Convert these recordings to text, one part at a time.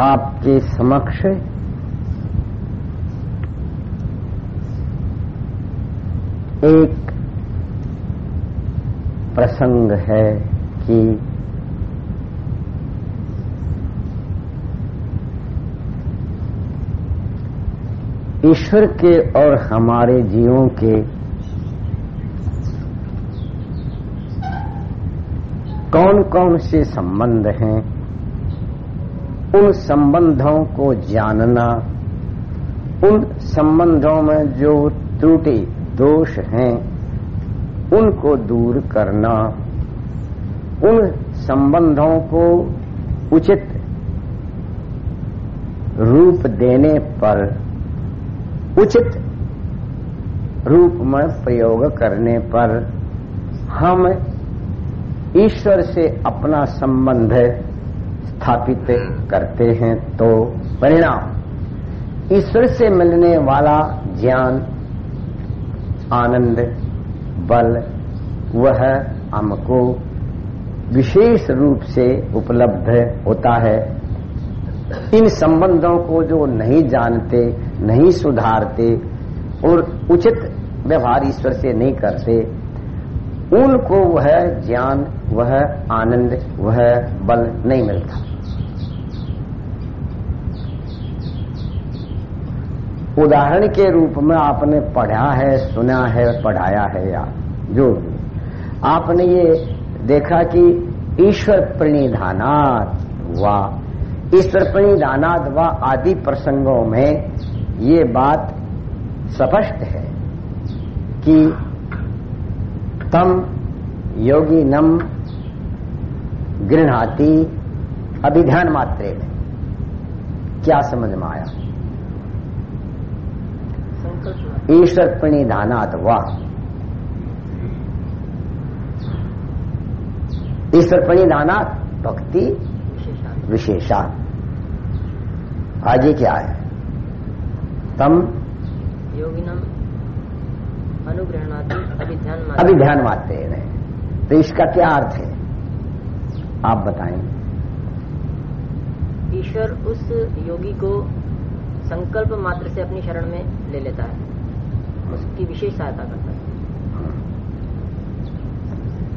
आपके समक्ष एक प्रसंग है कि ईश्वर के और हमारे जीवों के कौन कौन से संबंध हैं? उन संबंधों को जानना, उन संबंधों में जो त्रुटि, दोष हैं, उनको दूर करना, उन संबंधों को उचित रूप देने पर, उचित रूप में प्रयोग करने पर हम ईश्वर से अपना संबंध स्थापित करते हैं तो परिणाम। ईश्वर से मिलने वाला ज्ञान, आनंद, बल, वह हमको विशेष रूप से उपलब्ध होता है। इन संबंधों को जो नहीं जानते, नहीं सुधारते और उचित व्यवहार ईश्वर से नहीं करते, उनको वह ज्ञान, वह आनंद, वह बल नहीं मिलता। उदाहरण के रूप में आपने पढ़ा है, सुना है, पढ़ाया है या जो भी। आपने ये देखा कि ईश्वर प्रणिधानात हुआ ईश्वर प्रणिधानात व आदि प्रसंगों में ये बात स्पष्ट है कि तम योगी नम गृहती अभिध्यान मात्रे में। क्या समझ में आया? ईश्वर प्रणिधानात वाह ईश्वर प्रणिधानात भक्ति विशेषा आगे क्या है? तम योगिनम अनुग्रहणाति अभिध्यान अभिध्यान मात्र है। तो इसका क्या अर्थ है? आप बताएँ। ईश्वर उस योगी को संकल्प मात्र से अपनी शरण में ले लेता है। उसकी विशेष सहायता करता है।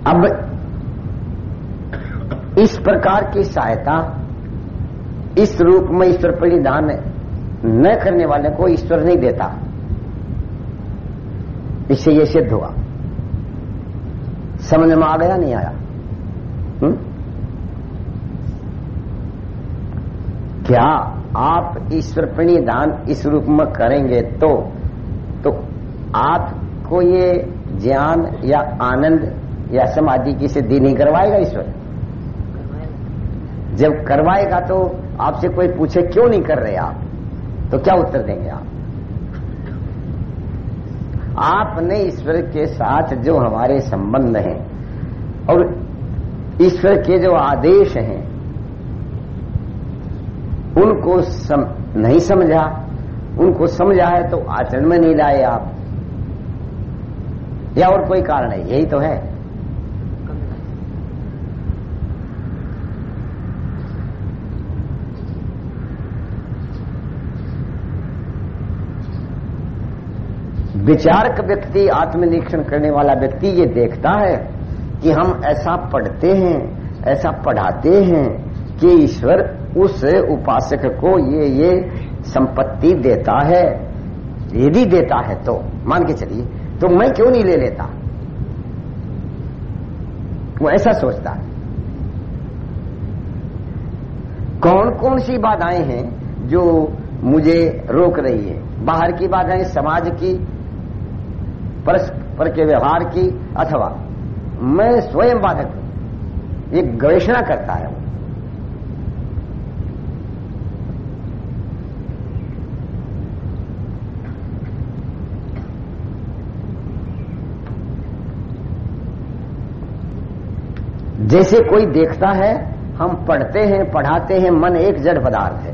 अब इस प्रकार की सहायता, इस रूप में ईश्वर परिधान न करने वाले को ईश्वर नहीं देता। इससे यह सिद्ध हुआ। समझ में आ गया नहीं आया? हुँ? क्या आप ईश्वर प्रणिधान इस रूप में करेंगे तो तो आपको ये ज्ञान या आनंद या समाधि की सिद्धि नहीं करवाएगा ईश्वर? जब करवाएगा तो आपसे कोई पूछे क्यों नहीं कर रहे आप? तो क्या उत्तर देंगे आप? आपने ईश्वर के साथ जो हमारे संबंध हैं और ईश्वर के जो आदेश हैं उनको सम, नहीं समझा उनको समझा है तो आचरण में नहीं लाए आप। या और कोई कारण है? यही तो है। विचारक व्यक्ति आत्मनिरीक्षण करने वाला व्यक्ति ये देखता है कि हम ऐसा पढ़ते हैं ऐसा पढ़ाते हैं कि ईश्वर उस उपासक को ये ये संपत्ति देता है। यदि देता है तो मान के चलिए तो मैं क्यों नहीं ले लेता? वो ऐसा सोचता है। कौन कौन सी बाधाएँ हैं जो मुझे रोक रही है? बाहर की बाधाएँ, समाज की परस्पर के व्यवहार की, अथवा मैं स्वयं बाधक ये गवेषणा करता है वो। जैसे कोई देखता है, हम पढ़ते हैं, पढ़ाते हैं, मन एक जड़ पदार्थ है।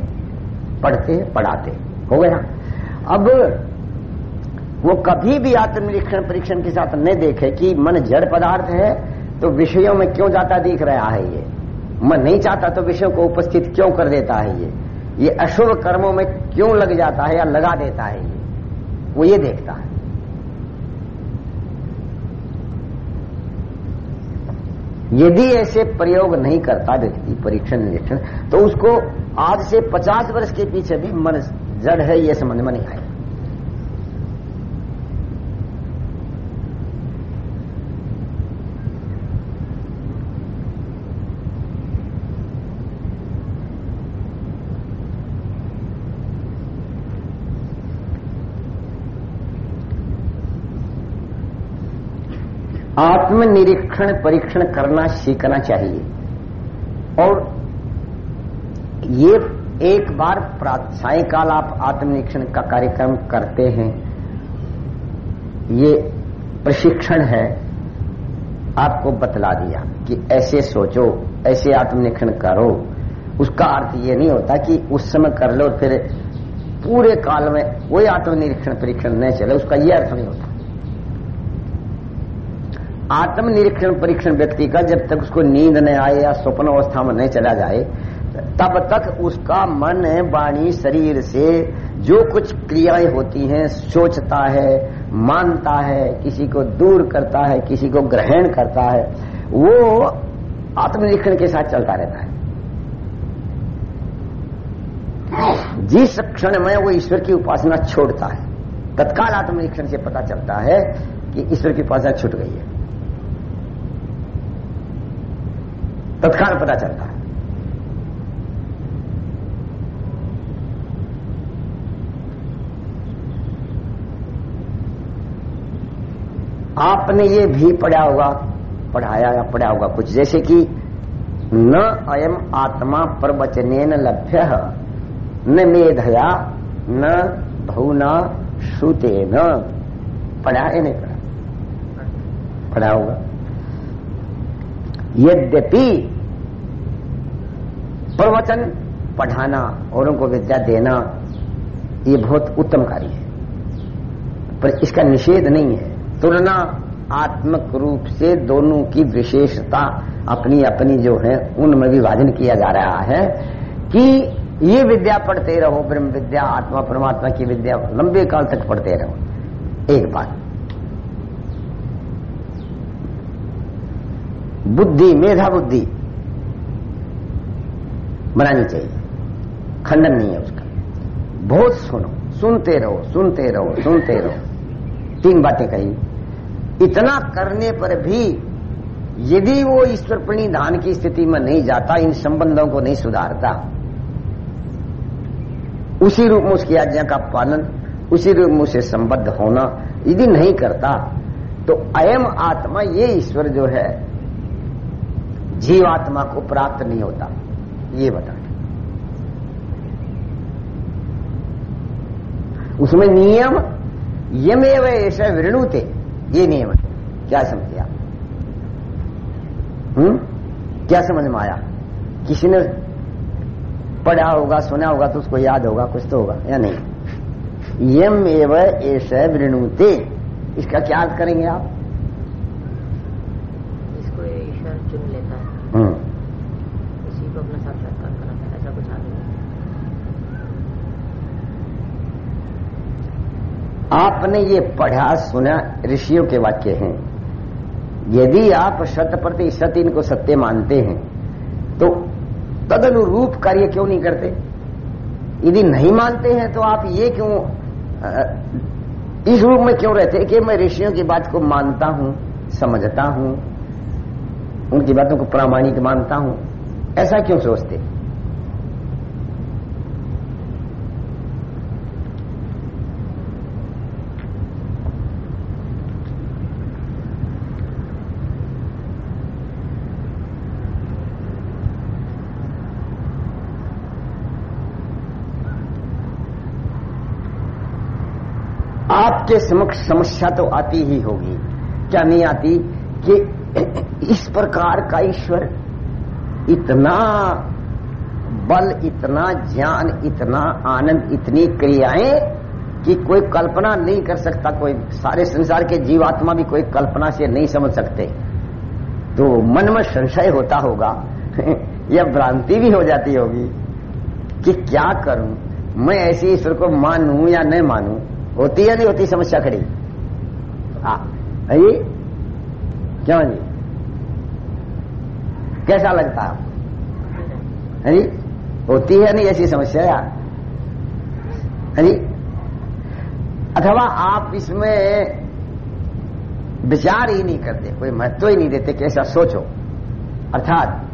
पढ़ते हैं पढ़ाते। हो गया? अब वो कभी भी आत्मनिरीक्षण, परीक्षण के साथ नहीं देखे कि मन जड़ पदार्थ है तो विषयों में क्यों जाता दिख रहा है ये? मन नहीं चाहता तो विषयों को उपस्थित क्यों कर देता है ये? ये अशुभ कर्मों में क्यों लग जाता है या लगा देता है ये? वो ये देखता है। यदि ऐसे प्रयोग नहीं करता व्यक्ति, परीक्षण निरीक्षण तो उसको आज से 50 वर्ष के पीछे भी मन जड़ है यह समझ में नहीं आएगा आत्मनिरीक्षण, परीक्षण करना, सीखना चाहिए। और ये एक बार सायकाल आप आत्मनिरीक्षण का कार्यक्रम करते हैं, ये प्रशिक्षण है, आपको बतला दिया कि ऐसे सोचो, ऐसे आत्मनिरीक्षण करो। उसका अर्थ ये नहीं होता कि उस समय कर लो, फिर पूरे काल में कोई आत्मनिरीक्षण, परीक्षण नहीं चले, उसका ये अर्थ नहीं होता। आत्मनिरीक्षण परीक्षण व्यक्ति का जब तक उसको नींद न आए या स्वप्न अवस्था में नहीं चला जाए, तब तक उसका मन, वाणी, शरीर से जो कुछ क्रियाएँ होती हैं, सोचता है, मानता है, किसी को दूर करता है, किसी को ग्रहण करता है, वो आत्मनिरीक्षण के साथ चलता रहता है। जिस क्षण में वो ईश्वर की उपासना छोड़ता है, तत्काल आत्मनिरीक्षण से पता चलता है कि ईश्वर की उपासना छूट गई है। तत्काल पता चलता है। आपने ये भी पढ़ा होगा, पढ़ाया या पढ़ा होगा कुछ, जैसे कि न अयम आत्मा प्रवचन लभ्य, न मेधया, न भूना श्रुते न पढ़ा है नहीं पढ़ा? पढ़ा होगा। यद्यपि प्रवचन पढ़ाना औरों को विद्या देना, ये बहुत उत्तम कार्य है। पर इसका निषेध नहीं है। तुलना आत्मक रूप से दोनों की विशेषता अपनी अपनी जो है, उनमें विभाजन किया जा रहा है कि ये विद्या पढ़ते रहो, ब्रह्म विद्या, आत्मा परमात्मा की विद्या, लंबे काल तक पढ़ते रहो। एक बात। बुद्धि मेधा बुद्धि बनानी चाहिए। खंडन नहीं है उसका। बहुत सुनो, सुनते रहो सुनते रहो सुनते रहो। तीन बातें कही। इतना करने पर भी यदि वो ईश्वर प्रणिधान की स्थिति में नहीं जाता, इन संबंधों को नहीं सुधारता, उसी रूप में उसकी आज्ञा का पालन, उसी रूप में उसे संबद्ध होना यदि नहीं करता तो अयम आत्मा ये ईश्वर जो है जीवात्मा को प्राप्त नहीं होता। ये बता उसमें नियम, यमेव ऐसा वृणुते, ये नियम है। क्या समझे आप हम्म? क्या समझ में आया? किसी ने पढ़ा होगा, सुना होगा तो उसको याद होगा, कुछ तो होगा, या नहीं? यम एव ऐसा वृणुते। इसका क्या अर्थ करेंगे आप? हम्म। इसी को अपना साक्षात्कार कराता है ऐसा कुछ आगे आपने ये पढ़ा सुना ऋषियों के वाक्य हैं। यदि आप शत प्रतिशत इनको सत्य मानते हैं तो तद अनुरूप कार्य क्यों नहीं करते? यदि नहीं मानते हैं तो आप ये क्यों इस रूप में क्यों रहते कि मैं ऋषियों की बात को मानता हूँ समझता हूँ उनकी बातों को प्रामाणिक मानता हूँ। ऐसा क्यों सोचते? आपके समक्ष समस्या तो आती ही होगी। क्या नहीं आती कि इस प्रकार का ईश्वर। इतना बल, इतना ज्ञान, इतना आनंद, इतनी क्रियाएँ कि कोई कल्पना नहीं कर सकता। कोई सारे संसार के जीवात्मा भी कोई कल्पना से नहीं समझ सकते। तो मन में संशय होता होगा, या भ्रांति भी हो जाती होगी कि क्या करूँ? मैं ऐसे ईश्वर को मानूं या नहीं मानूं? होती या नहीं होती समस्या खड़ी? हाँ क्यों जी कैसा लगता है? है जी? होती है नहीं ऐसी समस्या यार। है अथवा आप इसमें विचार ही नहीं करते, कोई महत्व ही नहीं देते कि ऐसा सोचो। अर्थात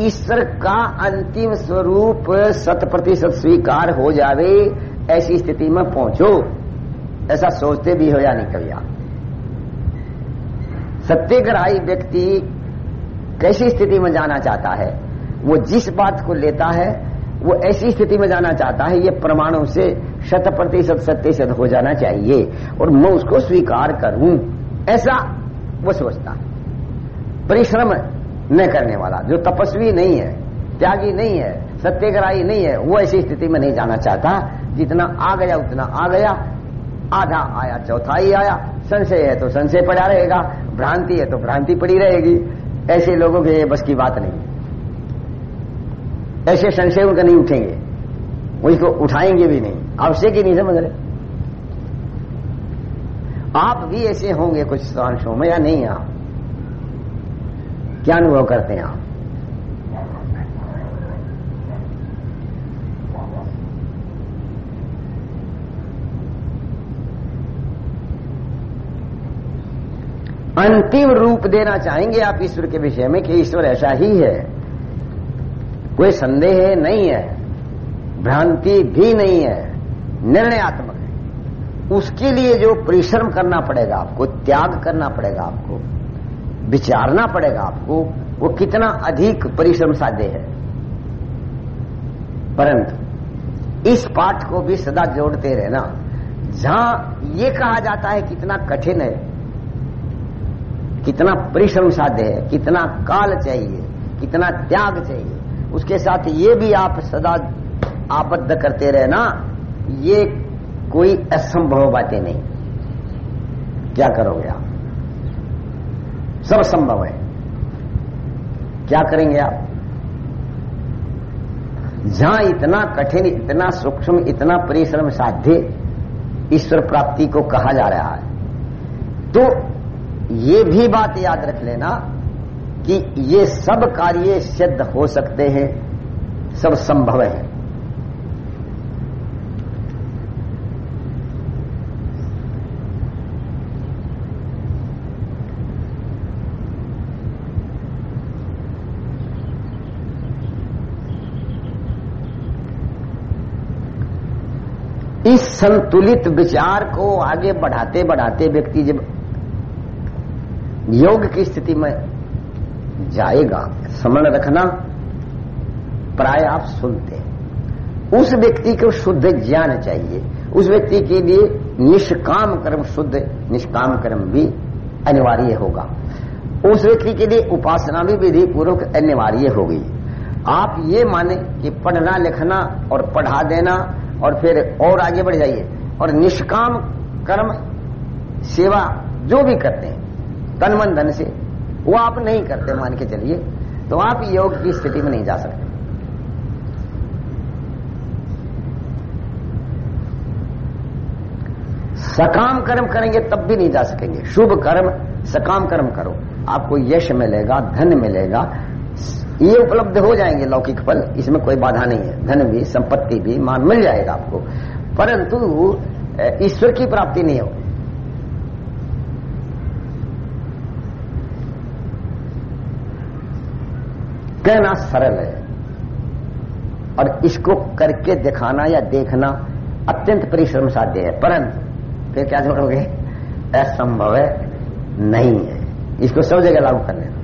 ईश्वर का अंतिम स्वरूप शत प्रतिशत स्वीकार हो जावे, ऐसी स्थिति में पहुंचो। ऐसा सोचते भी हो या नहीं कभी आप? सत्यग्राही व्यक्ति कैसी स्थिति में जाना चाहता है? वो जिस बात को लेता है, वो ऐसी स्थिति में जाना चाहता है, ये प्रमाणों से शत प्रतिशत सत्य हो जाना चाहिए और मैं उसको स्वीकार करूँ। ऐसा वो सोचता है। परिश्रम न करने वाला, जो तपस्वी नहीं है, त्यागी नहीं है, सत्यग्राही नहीं है, वो ऐसी स्थिति में नहीं जाना चाहता। जितना आ गया, उतना आ गया, आधा आया, चौथाई आया, संशय है तो संशय पड़ा रहेगा। भ्रांति है तो भ्रांति पड़ी रहेगी। ऐसे लोगों के बस की बात नहीं। ऐसे संशय उनका नहीं उठेंगे। उसको उठाएँगे भी नहीं। आवश्यक ही नहीं, समझ रहे? आप भी ऐसे होंगे कुछ अंशों में या नहीं आप? क्या अनुभव करते हैं आप? अंतिम रूप देना चाहेंगे आप ईश्वर के विषय में कि ईश्वर ऐसा ही है। कोई संदेह नहीं है, भ्रांति भी नहीं है, निर्णयात्मक है। उसके लिए जो परिश्रम करना पड़ेगा आपको, त्याग करना पड़ेगा आपको, विचारना पड़ेगा आपको, वो कितना अधिक परिश्रम साध्य है। परंतु इस पाठ को भी सदा जोड़ते रहना। जहाँ ये कहा जाता है कितना कठिन है कितना परिश्रम साध्य है, कितना काल चाहिए, कितना त्याग चाहिए। उसके साथ ये भी आप सदा आबद्ध करते रहना, ये कोई असंभव बातें नहीं। क्या करोगे आप? सब संभव है। क्या करेंगे आप? जहाँ इतना कठिन, इतना सूक्ष्म, इतना परिश्रम साध्य ईश्वर प्राप्ति को कहा जा रहा है तो ये भी बात याद रख लेना कि ये सब कार्य सिद्ध हो सकते हैं, सब संभव है। इस संतुलित विचार को आगे बढ़ाते बढ़ाते व्यक्ति जब योग की स्थिति में जाएगा, स्मरण रखना, प्राय आप सुनते हैं। उस व्यक्ति को शुद्ध ज्ञान चाहिए। उस व्यक्ति के लिए निष्काम कर्म, शुद्ध निष्काम कर्म भी अनिवार्य होगा। उस व्यक्ति के लिए उपासना भी विधि पूर्वक अनिवार्य होगी आप ये माने कि पढ़ना, लिखना और पढ़ा देना और फिर और आगे बढ़ जाइए। और निष्काम कर्म, सेवा जो भी करते हैं तन मन धन से। वो आप नहीं करते, मान के चलिए। तो आप योग की स्थिति में नहीं जा सकते। सकाम कर्म करेंगे, तब भी नहीं जा सकेंगे। शुभ कर्म, सकाम कर्म करो। आपको यश मिलेगा, धन मिलेगा। ये उपलब्ध हो जाएँगे लौकिक फल, इसमें कोई बाधा नहीं है। धन भी, संपत्ति भी, मान मिल जाएगा आपको। परंतु ईश्वर की प्राप्ति नहीं हो कहना सरल है। और इसको करके दिखाना या देखना अत्यंत परिश्रम साध्य है। परंतु, फिर क्या जोड़ोगे? असंभव है, नहीं है। इसको सब जगह लागू कर लेना।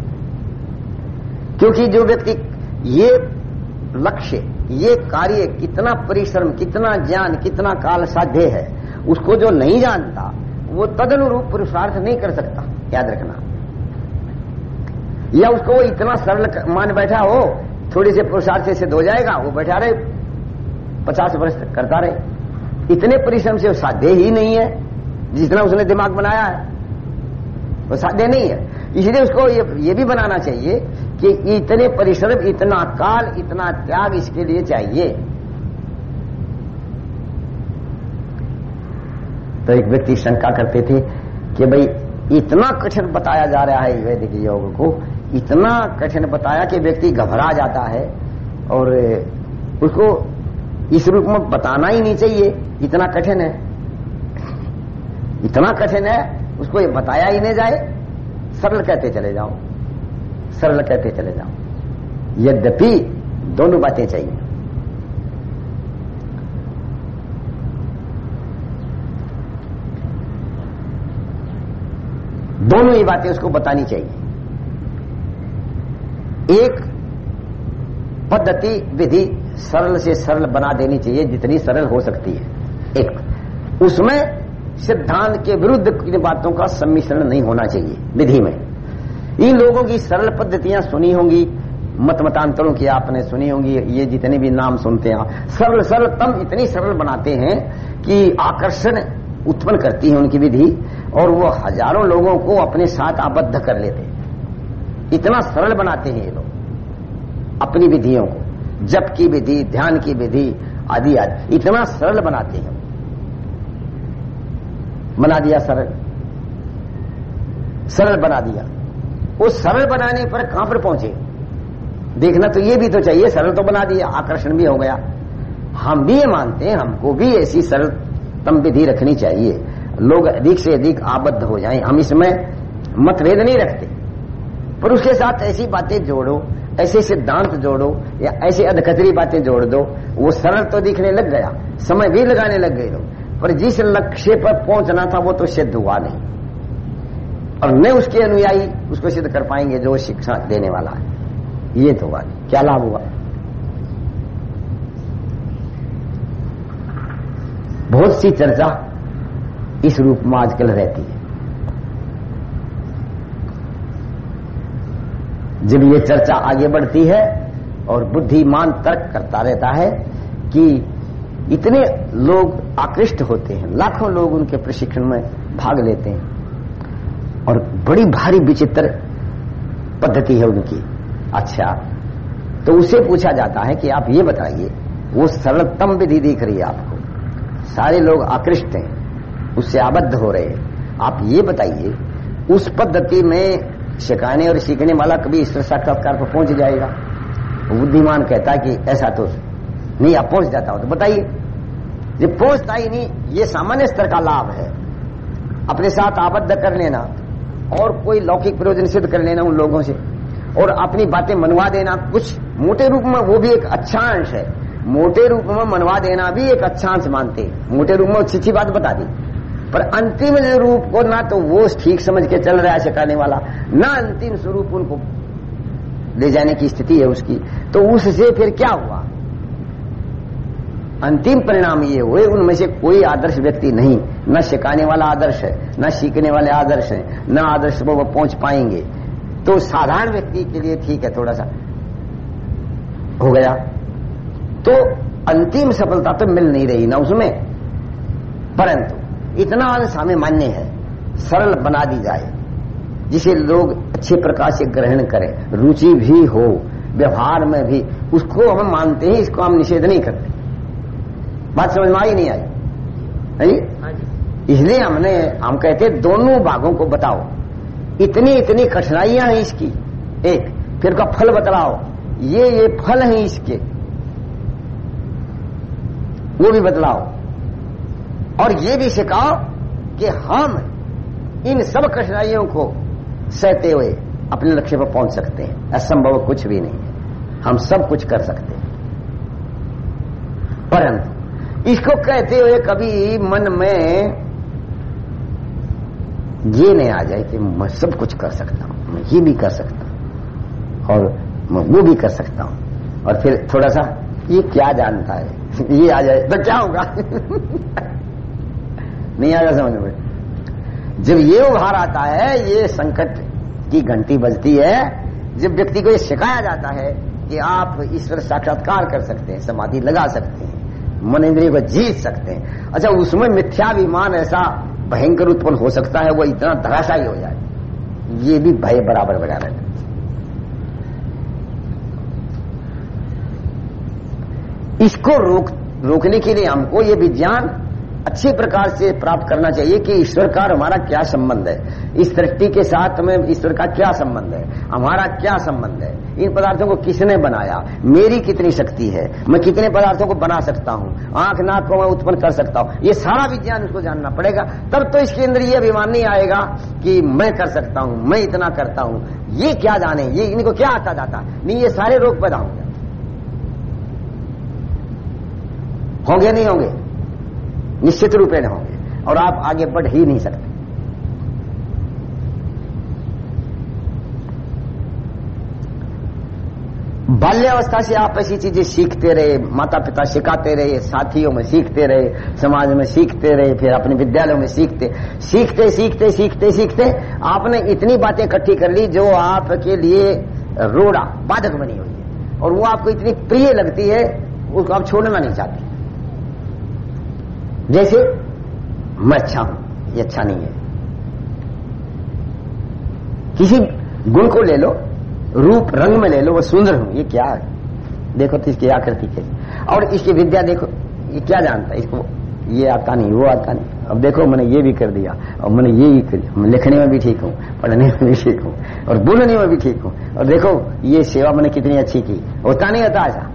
क्योंकि जो व्यक्ति ये लक्ष्य, ये कार्य कितना परिश्रम, कितना ज्ञान, कितना काल साध्य है, उसको जो नहीं जानता, वो तदनुरूप पुरुषार्थ नहीं कर सकता। याद रखना। या उसको वो इतना सरल मान बैठा हो थोड़ी से पुरुषार्थ से सिद्ध हो जाएगा वो बैठा रहे पचास वर्ष करता रहे। इतने परिश्रम से साध्य ही नहीं है जितना उसने दिमाग बनाया है। वो साध्य नहीं है। इसलिए उसको ये, ये भी बनाना चाहिए कि इतने परिश्रम इतना काल इतना त्याग इसके लिए चाहिए। तो एक व्यक्ति शंका करते थे कि भाई इतना कठिन बताया जा रहा है वैदिक योग को, इतना कठिन बताया कि व्यक्ति घबरा जाता है और उसको इस रूप में बताना ही नहीं चाहिए, इतना कठिन है। इतना कठिन है, उसको ये बताया ही नहीं जाए, सरल कहते चले जाओ, सरल कहते चले जाओ। यद्यपि दोनों बातें चाहिए। दोनों ही बातें उसको बतानी चाहिए। एक पद्धति, विधि सरल से सरल बना देनी चाहिए, जितनी सरल हो सकती है। एक, उसमें सिद्धांत के विरुद्ध किन बातों का सम्मिश्रण नहीं होना चाहिए, विधि में। इन लोगों की सरल पद्धतियाँ सुनी होंगी मत मतांतरों की आपने सुनी होंगी, ये जितने भी नाम सुनते हैं, सरल सरल तम इतनी सरल बनाते हैं कि आकर्षण उत्पन्न करती है उनकी विधि। और वो हज़ारों लोगों को अपने साथ आबद्ध कर लेते हैं। इतना सरल बनाते हैं ये लोग, अपनी विधियों को, जप की विधि, ध्यान की विधि आदि आदि। इतना सरल बनाते हैं। बना दिया, सरल। सरल बना दिया। उस सरल बनाने पर कहाँ पर पहुँचे? देखना तो ये भी तो चाहिए, सरल तो बना दिया, आकर्षण भी हो गया। हम भी ये मानते हैं, हमको भी ऐसी सरलतम विधि रखनी चाहिए। लोग अधिक से अधिक आबद्ध हो जाएँ। हम इसमें मतभेद नहीं रखते। पर उसके साथ ऐसी बातें जोड़ो, ऐसे सिद्धांत जोड़ो, या ऐसी अधकतरी बातें जोड़ दो, वो सरल तो दिखने लग गया, समय भी लगाने लग गए लोग। पर जिस लक्ष्य पर पहुँचना था, वो तो सिद्ध हुआ नहीं। और न उसके अनुयायी उसको सिद्ध कर पाएँगे जो शिक्षा देने वाला है। ये तो हुआ क्या लाभ हुआ? बहुत सी चर्चा इस रूप में आजकल रहती है। जब ये चर्चा आगे बढ़ती है और बुद्धिमान तर्क करता रहता है कि इतने लोग आकृष्ट होते हैं, लाखों लोग उनके प्रशिक्षण में भाग लेते हैं और बड़ी भारी विचित्र पद्धति है उनकी। अच्छा तो उसे पूछा जाता है कि आप ये बताइए, वो सरलतम विधि दिख रही है आपको। सारे लोग आकृष्ट हैं। उससे आबद्ध हो रहे आप ये बताइए, उस पद्धति में सिखाने और सीखने वाला कभी ईश्वर साक्षात्कार पर पहुँच जाएगा? बुद्धिमान कहता कि ऐसा तो नहीं, आप पहुँच जाता हो तो बताइए। ये पहुँचता ही नहीं, ये सामान्य स्तर का लाभ है। अपने साथ आबद्ध कर लेना, और कोई लौकिक प्रयोजन सिद्ध कर लेना उन लोगों से, और अपनी बातें मनवा देना, कुछ मोटे रूप में वो भी एक अच्छा अंश है। मोटे रूप में मनवा देना भी एक अच्छा अंश मानते मोटे रूप में अच्छी अच्छी बात बता दी। पर अंतिम रूप को ना तो वो ठीक समझ के चल रहा है सिखाने वाला, ना अंतिम स्वरूप उनको ले जाने की स्थिति है उसकी। तो उससे फिर क्या हुआ? अंतिम परिणाम ये हुए, उनमें से कोई आदर्श व्यक्ति नहीं। न सिखाने वाला आदर्श है, न सीखने वाले आदर्श है, न आदर्श वो पहुँच पाएँगे। तो साधारण व्यक्ति के लिए ठीक है थोड़ा सा। हो गया। तो अंतिम सफलता तो मिल नहीं रही ना उसमें। परंतु इतना अंश हमें मान्य है। सरल बना दी जाए जिसे लोग अच्छे प्रकार से ग्रहण करें रुचि भी हो व्यवहार में भी उसको हम मानते हैं इसको हम निषेध नहीं करते। बात समझ में आई नहीं आई? हाँ इसलिए हमने हम कहते दोनों भागों को बताओ। इतनी इतनी कठिनाइयाँ हैं इसकी। एक फिर का फल बतलाओ। ये ये फल हैं इसके। वो भी बतलाओ। और ये भी सिखाओ कि हम इन सब कठिनाइयों को सहते हुए अपने लक्ष्य पर पहुँच सकते हैं। असंभव कुछ भी नहीं है। हम सब कुछ कर सकते हैं। परंतु इसको कहते हुए कभी मन में ये नहीं आ जाए कि मैं सब कुछ कर सकता हूँ, मैं ये भी कर सकता हूँ, और मैं वो भी कर सकता हूँ। और फिर थोड़ा सा, ये क्या जानता है? ये आ जाए तो क्या होगा? नहीं आएगा समझ में। जब ये उभार आता है, ये संकट की घंटी बजती है, जब व्यक्ति को ये सिखाया जाता है कि आप ईश्वर साक्षात्कार कर सकते हैं, समाधि लगा सकते हैं, मन इंद्रिय को जीत सकते हैं। अच्छा उसमें मिथ्याभिमान ऐसा भयंकर उत्पन्न हो सकता है, वो इतना धराशायी हो जाए। ये भी भय बराबर बना रहता इसको रोक, रोकने के लिए हमको ये विज्ञान अच्छे प्रकार से प्राप्त करना चाहिए कि ईश्वर का हमारा क्या संबंध है। इस सृष्टि के साथ में ईश्वर का क्या संबंध है? हमारा क्या संबंध है? इन पदार्थों को किसने बनाया? मेरी कितनी शक्ति है? मैं कितने पदार्थों को बना सकता हूँ? आँख नाक को मैं उत्पन्न कर सकता हूँ? ये सारा विज्ञान उसको जानना पड़ेगा। तब तो इसके अंदर ये अभिमान नहीं आएगा कि मैं कर सकता हूँ, मैं इतना करता हूँ। ये क्या जाने? ये इनको क्या आता जाता? नहीं, ये सारे रोग पैदा होंगे। होंगे नहीं होंगे? निश्चित रूपेण होंगे, और आप आगे बढ़ ही नहीं सकते। बाल्यावस्था से आप ऐसी चीज़ें सीखते रहे माता पिता सिखाते रहे, साथियों में सीखते रहे, समाज में सीखते रहे, फिर अपने विद्यालयों में सीखते सीखते सीखते सीखते सीखते आपने इतनी बातें इकट्ठी कर ली जो आपके लिए रोड़ा, बाधक बनी हुई है। और वो आपको इतनी प्रिय लगती है, उसको आप छोड़ना नहीं चाहते। जैसे मैं अच्छा हूँ, ये अच्छा नहीं है। किसी गुण को ले लो, रूप, रंग में ले लो, वो सुंदर हूँ, ये क्या है? देखो तो इसकी आकृति कैसी और इसकी विद्या देखो, ये क्या जानता है? इसको ये आता नहीं, वो आता नहीं। अब देखो, मैंने ये भी कर दिया, और मैंने ये भी कर दिया। मैं लिखने में भी ठीक हूँ, पढ़ने में भी ठीक हूँ, और बोलने में भी ठीक हूँ। और देखो, ये सेवा मैंने कितनी अच्छी की। होता नहीं होता ऐसा?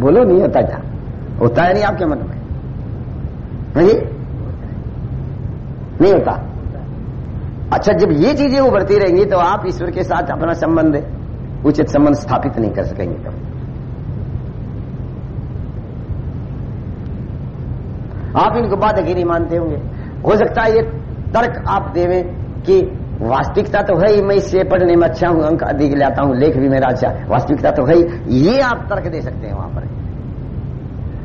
बोलो, नहीं होता क्या होता है नहीं आपके मन में? नहीं नहीं होता? अच्छा जब ये चीज़ें उभरती रहेंगी तो आप ईश्वर के साथ अपना संबंध, उचित संबंध स्थापित नहीं कर सकेंगे तब आप इनको बात नहीं मानते होंगे। हो सकता है ये तर्क आप देवें कि वास्तविकता तो है ही, मैं इससे पढ़ने में अच्छा हूँ, अंक अधिक लाता हूँ, लेख भी मेरा अच्छा वास्तविकता तो है, ये आप तर्क दे सकते हैं वहाँ पर।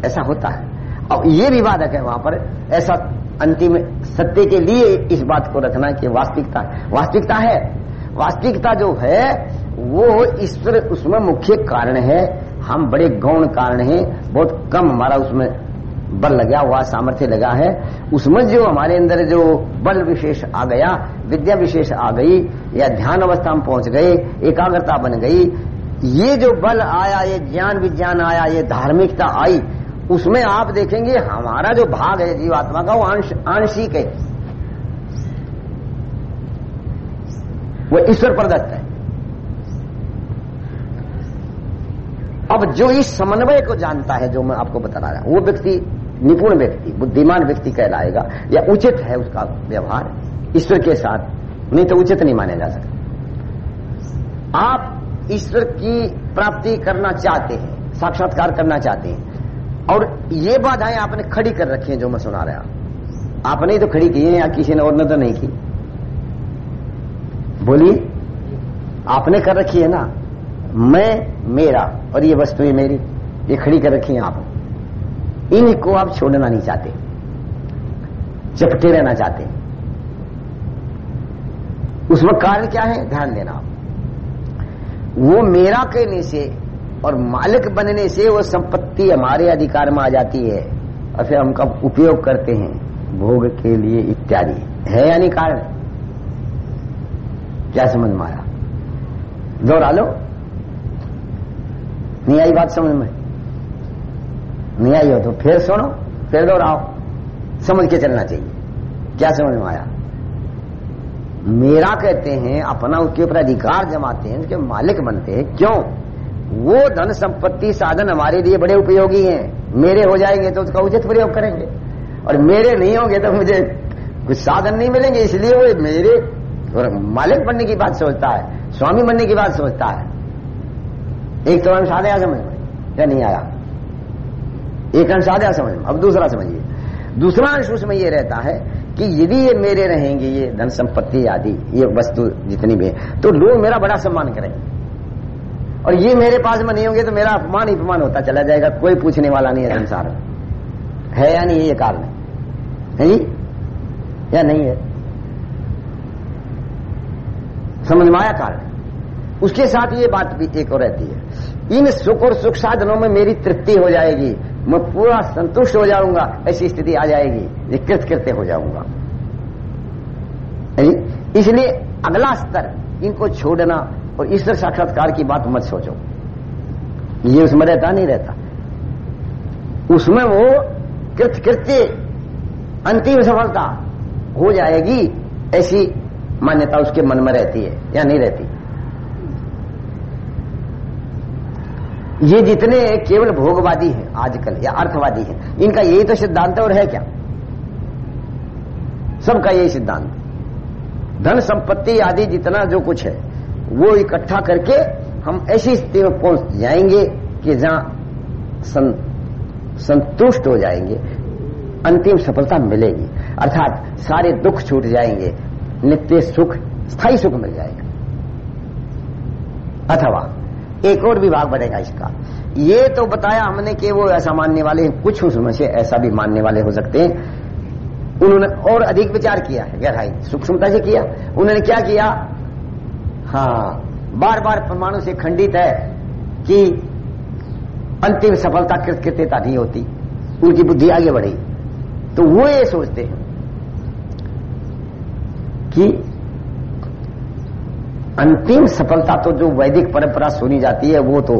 ऐसा होता है। और ये भी वादक है वहाँ पर, ऐसा अंतिम सत्य के लिए इस बात को रखना कि वास्तविकता वास्तविकता है। वास्तविकता जो है, वो ईश्वर उसमें मुख्य कारण है। हम बड़े गौण कारण हैं, बहुत कम हमारा उसमें बल लगा हुआ, सामर्थ्य लगा है। उसमें जो हमारे अंदर जो बल विशेष आ गया, विद्या विशेष आ गई, या ध्यान अवस्था में पहुँच गए, एकाग्रता बन गई, ये जो बल आया, ये ज्ञान विज्ञान आया, ये धार्मिकता आई उसमें आप देखेंगे हमारा जो भाग है जीवात्मा का, वो आंशिक है। वो ईश्वर प्रदत्त है। अब जो इस समन्वय को जानता है, जो मैं आपको बता रहा हूँ, वो व्यक्ति, निपुण व्यक्ति, बुद्धिमान व्यक्ति कहलाएगा, या उचित है उसका व्यवहार, ईश्वर के साथ। नहीं तो उचित नहीं माना जा सकता। आप ईश्वर की प्राप्ति करना चाहते हैं, साक्षात्कार करना चाहते हैं और ये बाधाएँ आपने खड़ी कर रखी हैं जो मैं सुना रहा आपने ही तो खड़ी की है, या किसी ने और ने तो नहीं की? बोलिए। आपने कर रखी है ना? मैं, मेरा, और ये वस्तु मेरी, ये खड़ी कर रखी है आप। इनको आप छोड़ना नहीं चाहते। चपटे रहना चाहते। उसमें कारण क्या है? ध्यान देना। आप वो मेरा कहने से और मालिक बनने से वो संपत्ति हमारे अधिकार में आ जाती है और फिर हम कब उपयोग करते हैं, भोग के लिए इत्यादि। है या नहीं कारण? क्या समझ में आया? दोहरा लो। नहीं आई बात समझ में? नहीं आई हो तो फिर सुनो, फिर दोहराओ। समझ के चलना चाहिए। क्या समझ में आया? मेरा कहते हैं, अपना उसके ऊपर अधिकार जमाते हैं, उसके मालिक बनते हैं। क्यों? वो धन संपत्ति साधन हमारे लिए बड़े उपयोगी हैं। मेरे हो जाएँगे तो उसका उचित प्रयोग करेंगे। और मेरे नहीं होंगे तो मुझे कुछ साधन नहीं मिलेंगे, इसलिए वो मेरे और मालिक बनने की बात सोचता है, स्वामी बनने की बात सोचता है। एक तो अंश आ समझ में, या नहीं आया? एक अंश आ समझ में, अब दूसरा समझिए। दूसरा अंश उसमें ये रहता है कि यदि ये मेरे रहेंगे, ये धन संपत्ति आदि, ये वस्तु जितनी भी तो लोग मेरा बड़ा सम्मान करेंगे। और ये मेरे पास में नहीं होंगे तो मेरा अपमान ही अपमान होता चला जाएगा कोई पूछने वाला नहीं है संसार में। है या नहीं ये कारण है जी? या नहीं है? समझ में आया कारण उसके साथ ये बात भी एक और रहती है। इन सुख और सुख साधनों में मेरी तृप्ति हो जाएगी। मैं पूरा संतुष्ट हो जाऊँगा ऐसी स्थिति आ जाएगी ये कृत कृत्य हो जाऊँगा इसलिए अगला स्तर इनको छोड़ना और ईश्वर साक्षात्कार की बात मत सोचो। ये उसमें रहता नहीं रहता। उसमें वो कृत कृत्य अंतिम सफलता हो जाएगी, ऐसी मान्यता उसके मन में रहती है, या नहीं रहती। ये जितने केवल भोगवादी हैं आजकल, या अर्थवादी हैं, इनका यही तो सिद्धांत और है क्या? सबका यही सिद्धांत। धन, संपत्ति आदि जितना जो कुछ है वो इकट्ठा करके हम ऐसी स्थिति में पहुँच जाएँगे कि जहाँ सं, संतुष्ट हो जाएँगे अंतिम सफलता मिलेगी। अर्थात सारे दुख छूट जाएँगे नित्य सुख स्थायी सुख मिल जाएगा। अथवा एक और विभाग बनेगा इसका। ये तो बताया हमने कि वो ऐसा मानने वाले कुछ उसमें से ऐसा भी मानने वाले हो सकते हैं। उन्होंने और अधिक विचार किया है गहराई सूक्ष्मता से किया। उन्होंने क्या किया? हाँ। बार बार परमाणु से खंडित है कि अंतिम सफलता कृतकृत्यता नहीं होती। उनकी बुद्धि आगे बढ़ी तो वो ये सोचते हैं कि अंतिम सफलता तो जो वैदिक परंपरा सुनी जाती है, वो तो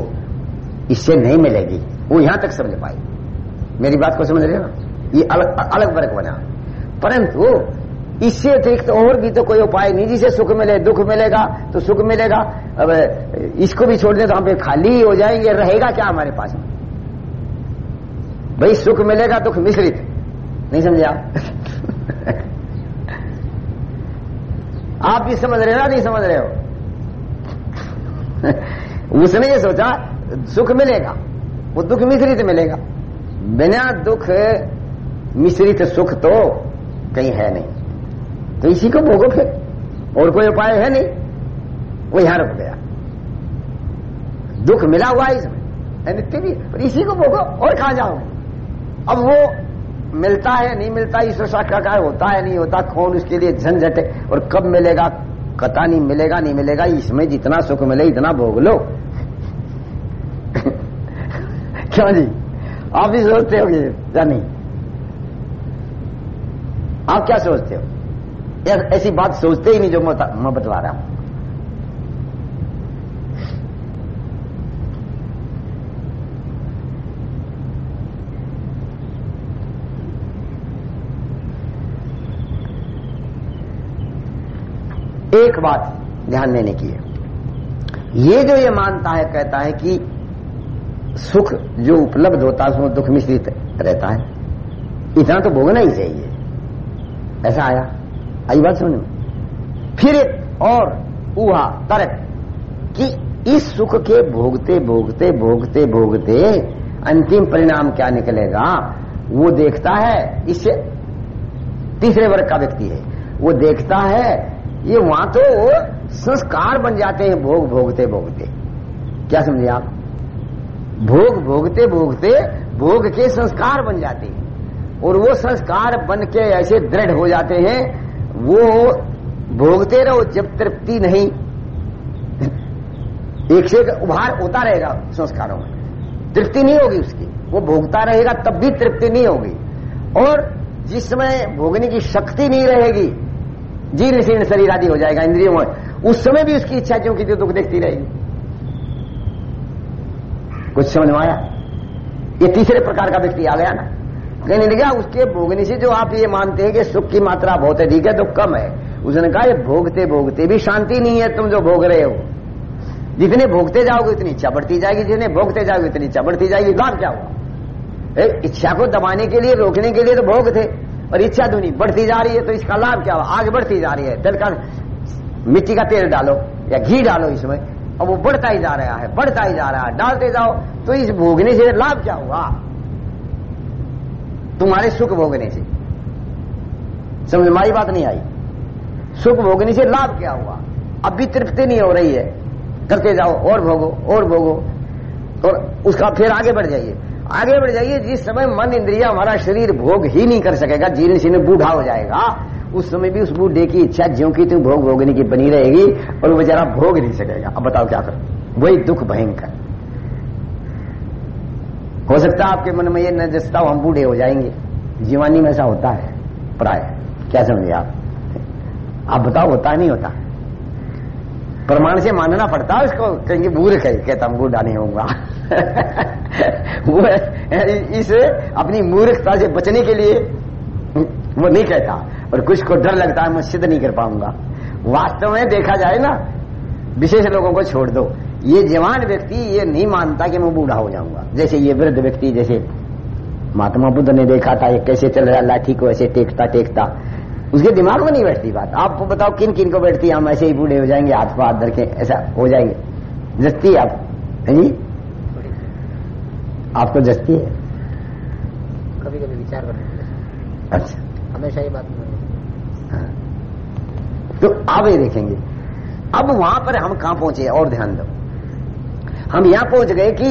इससे नहीं मिलेगी। वो यहाँ तक समझ पाए मेरी बात को समझ रहे हो ये अलग अलग वर्ग बना। परंतु इससे अतिरिक्त तो और भी तो कोई उपाय नहीं, जिसे सुख मिले, दुख मिलेगा तो सुख मिलेगा। अब, इसको भी छोड़ तो हम खाली हो जाएँगे, रहेगा क्या हमारे पास भाई, सुख मिलेगा, दुख मिश्रित। नहीं समझे आप? आप भी समझ रहे हो नहीं समझ रहे हो? उसने ये सोचा, सुख मिलेगा, वो दुख मिश्रित मिलेगा। बिना दुख मिश्रित सुख तो कहीं है नहीं। तो इसी को भोगो फिर। और कोई उपाय है नहीं। वो यहाँ रुक गया। दुख मिला हुआ इसमें। नित्य भी पर इसी को भोगो और कहा जाओगे अब वो मिलता है, नहीं मिलता ईश्वर साक्षात्कार होता है, नहीं होता, कौन उसके लिए झंझट है? और कब मिलेगा? कता नहीं मिलेगा नहीं मिलेगा, इसमें जितना सुख मिले, इतना भोग लो। क्यों जी? आप भी सोचते हो या नहीं? आप क्या सोचते हो? ऐसी बात सोचते ही नहीं जो मैं बतवा रहा हूँ। एक बात ध्यान देने की है। ये जो ये मानता है, कहता है कि सुख जो उपलब्ध होता है, उसमें दुख मिश्रित रहता है। इतना तो भोगना ही चाहिए। ऐसा आया? आई बात समझ में? फिर एक और ऊहा तर्क कि इस सुख के भोगते भोगते भोगते भोगते अंतिम परिणाम क्या निकलेगा? वो देखता है, इससे तीसरे वर्ग का व्यक्ति है। वो देखता है, ये वहाँ तो संस्कार बन जाते हैं भोग, भोगते भोगते। क्या समझे आप? भोग, भोगते भोगते भोग के संस्कार बन जाते हैं। और वो संस्कार बन के ऐसे दृढ़ हो जाते हैं वो भोगते रहो जब तृप्ति नहीं। एक से एक उभार होता रहेगा संस्कारों में। तृप्ति नहीं होगी उसकी। वो भोगता रहेगा तब भी तृप्ति नहीं होगी। और जिस समय भोगने की शक्ति नहीं रहेगी, जीर्ण शीर्ण शरीर आदि हो जाएगा, इंद्रियों में, उस समय भी उसकी इच्छा क्योंकि दुख देखती रहेगी। कुछ समझ में आया ये तीसरे प्रकार का व्यक्ति आ गया ना। कहने लगा उसके भोगने से जो आप ये मानते हैं कि सुख की मात्रा बहुत अधिक है, दुख कम है। उसने कहा, ये भोगते भोगते भी शांति नहीं है, तुम जो भोग रहे हो। जितने भोगते जाओगे, उतनी इच्छा बढ़ती जाएगी। जितने भोगते जाओगे, उतनी इच्छा बढ़ती जाएगी। लाभ क्या हुआ? इच्छा को दबाने के लिए, रोकने के लिए तो भोग थे, और इच्छा धुनी बढ़ती जा रही है तो इसका लाभ क्या हुआ? आगे बढ़ती जा रही है। तेल का, मिट्टी का तेल डालो, या घी डालो इसमें, और वो बढ़ता ही जा रहा है, बढ़ता ही जा रहा है। डालते जाओ तो इस भोगने से लाभ क्या हुआ? तुम्हारे सुख भोगने से। समझ मारी बात नहीं आई? सुख भोगने से लाभ क्या हुआ? अब भी तृप्ति नहीं हो रही है। करते जाओ, और भोगो और भोगो, और उसका फिर आगे बढ़ जाइए। आगे बढ़ जाइए, जिस समय मन इंद्रिया हमारा शरीर भोग ही नहीं कर सकेगा, जीर्ण शीर्ण बूढ़ा हो जाएगा, उस समय भी उस बूढ़े की इच्छा ज्यों की त्यों भोग भोगने की बनी रहेगी, और वो बेचारा भोग नहीं सकेगा। अब बताओ क्या करो? वही दुख भयंकर। हो सकता है आपके मन में ये न जसता हम बूढ़े हो जाएँगे। जीवानी में ऐसा होता है, प्राय। क्या समझे आप? आप बताओ, होता नहीं होता प्रमाण से मानना पड़ता है उसको, कहेंगे मूर्ख है कहता हूँ, बूढ़ा नहीं होगा वो इस अपनी मूर्खता से बचने के लिए वो नहीं कहता, और कुछ को डर लगता है, मैं सिद्ध नहीं कर पाऊँगा। वास्तव में देखा जाए ना, विशेष लोगों को छोड़ दो। ये जवान व्यक्ति ये नहीं मानता कि मैं बूढ़ा हो जाऊँगा। जैसे ये वृद्ध व्यक्ति जैसे महात्मा बुद्ध ने देखा था ये कैसे चल रहा लाठी को ऐसे टेकता टेकता। उसके दिमाग में नहीं बैठती बात। आपको बताओ किन किन को बैठती हम ऐसे ही बूढ़े हो जाएँगे हाथ पाथ धर के ऐसा हो जाएँगे। जस्ती आप? है जी आपको जस्ती है? कभी कभी विचार करते अच्छा। हमेशा ये बात हाँ। तो अब ये देखेंगे। अब वहाँ पर हम कहाँ पहुँचे और ध्यान दो। हम यहाँ पहुँच गए कि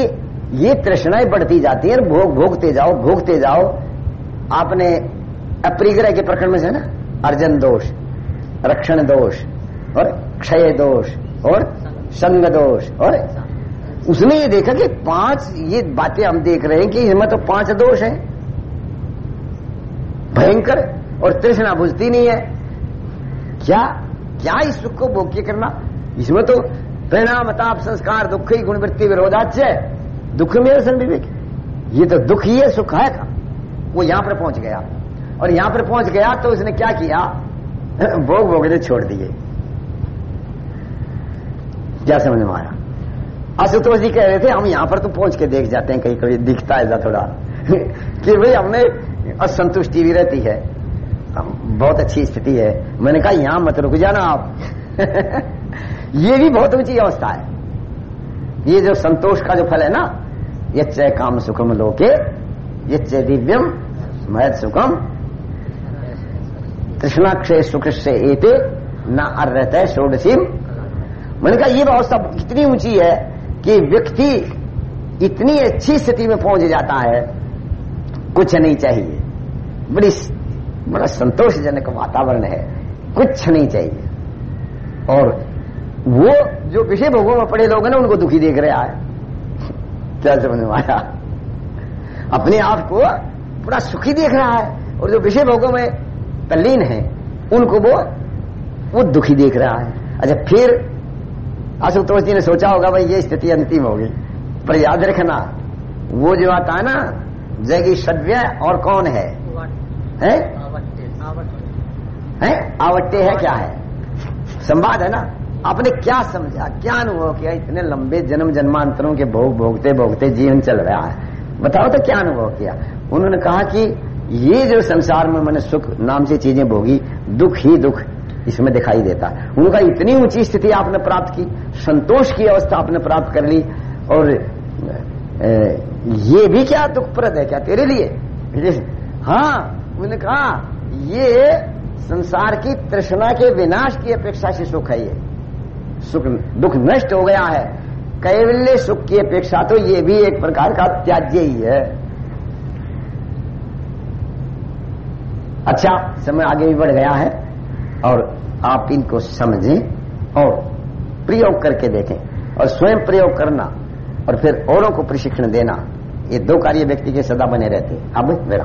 ये तृष्णाएँ बढ़ती जाती है, भोग भोगते जाओ भोगते जाओ। आपने अप्रिग्रह के प्रकरण में से ना? अर्जन दोष, रक्षण दोष, और क्षय दोष, और संग दोष, और उसने ये देखा कि पाँच ये बातें हम देख रहे हैं कि इसमें तो पाँच दोष हैं। भयंकर और तृष्णा बुझती नहीं है। क्या क्या इस सुख को भोग्य करना? इसमें तो परिणाम ताप संस्कार दुख ही गुणवृत्ति विरोधाच्य दुख में सन विवेक ये तो दुख ही है, सुख है का वो यहाँ पर पहुँच गया। और यहाँ पर पहुँच गया तो उसने क्या किया? भोग भोगने छोड़ दिए। क्या समझ में आया? आशुतोष जी कह रहे थे, हम यहाँ पर तो पहुँच के देख जाते हैं, कहीं कभी दिखता है थोड़ा। कि भाई हमने असंतुष्टि भी रहती है। बहुत अच्छी स्थिति है। मैंने कहा, यहाँ मत रुक जाना आप। ये भी बहुत ऊँची अवस्था है। ये जो संतोष का जो फल है ना, ये चय काम सुखम लोके, ये चय दिव्यम महत सुखम। कृष्णाक्षय सुख से एते, न अर्त है षोडशीम। मैंने कहा, ये अवस्था कितनी ऊँची है कि व्यक्ति इतनी अच्छी स्थिति में पहुँच जाता है, कुछ नहीं चाहिए। बड़ी बड़ा संतोषजनक वातावरण है, कुछ नहीं चाहिए। और वो जो विषय भोगों में पड़े लोग हैं ना उनको दुखी देख रहा है। क्या समझ में आया? अपने आप को पूरा सुखी देख रहा है और जो विषय भोगों में तल्लीन है उनको वो वो दुखी देख रहा है। अच्छा फिर आशुतोष जी ने सोचा होगा भाई ये स्थिति अंतिम होगी। पर याद रखना वो जो आता है ना जगी सद्य और कौन है? हैं? हैं? आवट्य है क्या है? संवाद है ना? आपने क्या समझा? क्या अनुभव किया? इतने लंबे जन्म जन्मांतरों के भोग भोगते भोगते जीवन चल रहा है। बताओ तो क्या अनुभव किया? उन्होंने कहा कि ये जो संसार में मैंने सुख नाम से चीज़ें भोगी, दुख ही दुख इसमें दिखाई देता। उनका इतनी ऊँची स्थिति आपने प्राप्त की, संतोष की अवस्था आपने प्राप्त कर ली, और ये भी क्या दुखप्रद है क्या तेरे लिए? हाँ उन्होंने कहा, ये संसार की तृष्णा के विनाश की अपेक्षा से सुख है ये। सुख, दुख नष्ट हो गया है। कैवल्य सुख की अपेक्षा तो ये भी एक प्रकार का त्याज्य ही है। अच्छा समय आगे भी बढ़ गया है और आप इनको समझें और प्रयोग करके देखें और स्वयं प्रयोग करना और फिर औरों को प्रशिक्षण देना। ये दो कार्य व्यक्ति के सदा बने रहते हैं। अब मेरा